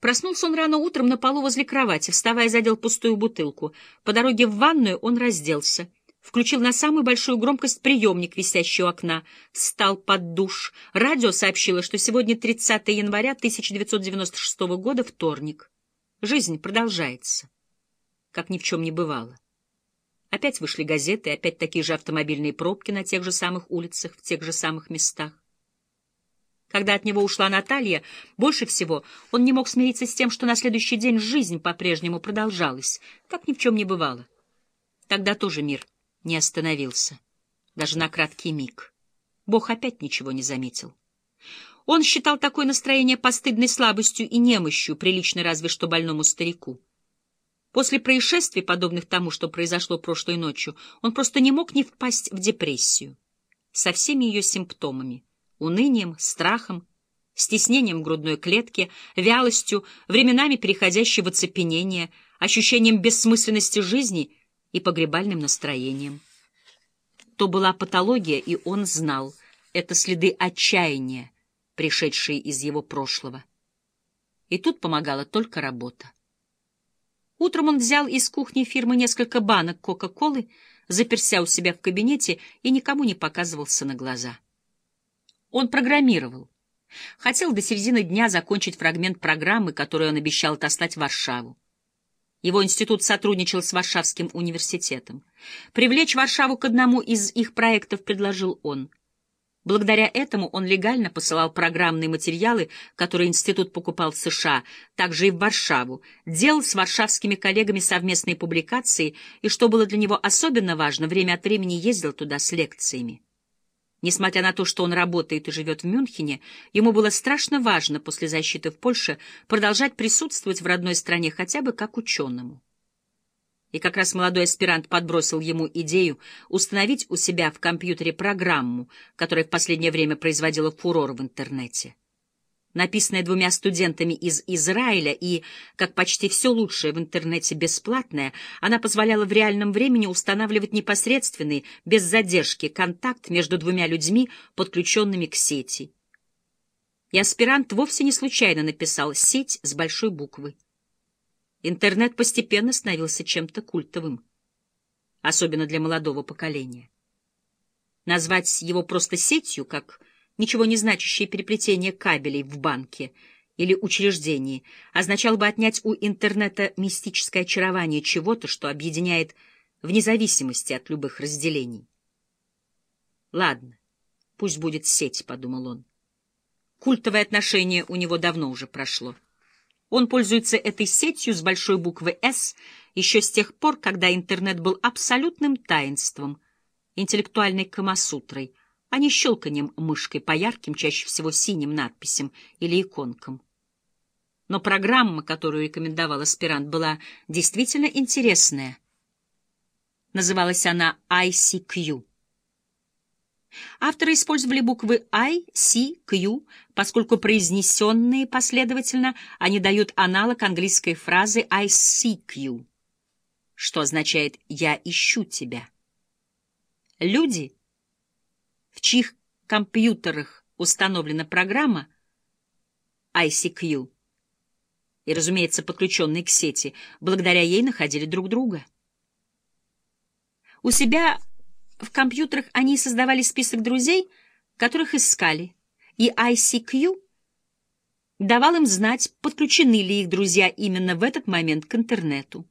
Проснулся он рано утром на полу возле кровати, вставая, задел пустую бутылку. По дороге в ванную он разделся. Включил на самую большую громкость приемник, висящий у окна. Встал под душ. Радио сообщило, что сегодня 30 января 1996 года, вторник. Жизнь продолжается. Как ни в чем не бывало. Опять вышли газеты, опять такие же автомобильные пробки на тех же самых улицах, в тех же самых местах. Когда от него ушла Наталья, больше всего он не мог смириться с тем, что на следующий день жизнь по-прежнему продолжалась, как ни в чем не бывало. Тогда тоже мир не остановился, даже на краткий миг. Бог опять ничего не заметил. Он считал такое настроение постыдной слабостью и немощью, приличной разве что больному старику. После происшествий, подобных тому, что произошло прошлой ночью, он просто не мог не впасть в депрессию со всеми ее симптомами — унынием, страхом, стеснением грудной клетки, вялостью, временами переходящей в оцепенение, ощущением бессмысленности жизни и погребальным настроением. То была патология, и он знал, это следы отчаяния, пришедшие из его прошлого. И тут помогала только работа. Утром он взял из кухни фирмы несколько банок Кока-Колы, заперся у себя в кабинете и никому не показывался на глаза. Он программировал. Хотел до середины дня закончить фрагмент программы, которую он обещал отослать в Варшаву. Его институт сотрудничал с Варшавским университетом. Привлечь Варшаву к одному из их проектов предложил он. Благодаря этому он легально посылал программные материалы, которые институт покупал в США, также и в Варшаву, делал с варшавскими коллегами совместные публикации и, что было для него особенно важно, время от времени ездил туда с лекциями. Несмотря на то, что он работает и живет в Мюнхене, ему было страшно важно после защиты в Польше продолжать присутствовать в родной стране хотя бы как ученому. И как раз молодой аспирант подбросил ему идею установить у себя в компьютере программу, которая в последнее время производила фурор в интернете написанная двумя студентами из Израиля и, как почти все лучшее в интернете, бесплатная, она позволяла в реальном времени устанавливать непосредственный, без задержки, контакт между двумя людьми, подключенными к сети. И аспирант вовсе не случайно написал «сеть» с большой буквы. Интернет постепенно становился чем-то культовым, особенно для молодого поколения. Назвать его просто сетью, как ничего не значащее переплетение кабелей в банке или учреждении означало бы отнять у интернета мистическое очарование чего-то, что объединяет вне зависимости от любых разделений. «Ладно, пусть будет сеть», — подумал он. Культовое отношение у него давно уже прошло. Он пользуется этой сетью с большой буквы «С» еще с тех пор, когда интернет был абсолютным таинством, интеллектуальной камасутрой — а не щелканием мышкой по ярким, чаще всего синим надписям или иконкам. Но программа, которую рекомендовал аспирант, была действительно интересная. Называлась она ICQ. Авторы использовали буквы I, C, Q, поскольку произнесенные последовательно они дают аналог английской фразы I seek you, что означает «я ищу тебя». Люди — в чьих компьютерах установлена программа ICQ, и, разумеется, подключенные к сети, благодаря ей находили друг друга. У себя в компьютерах они создавали список друзей, которых искали, и ICQ давал им знать, подключены ли их друзья именно в этот момент к интернету.